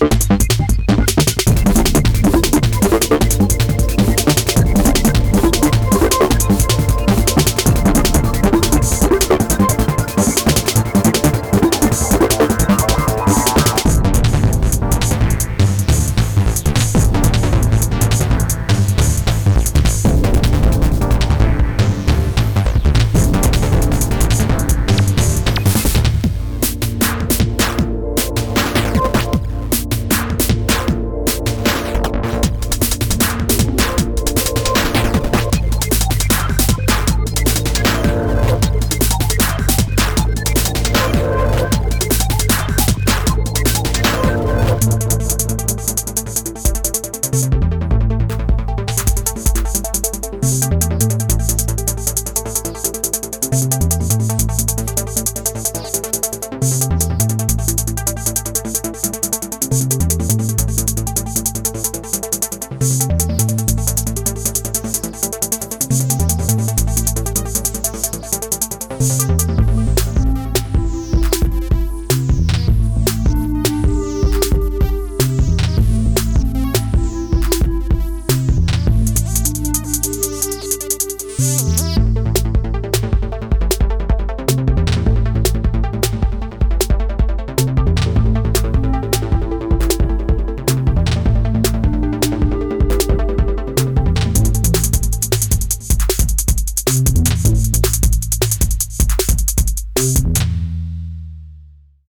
you.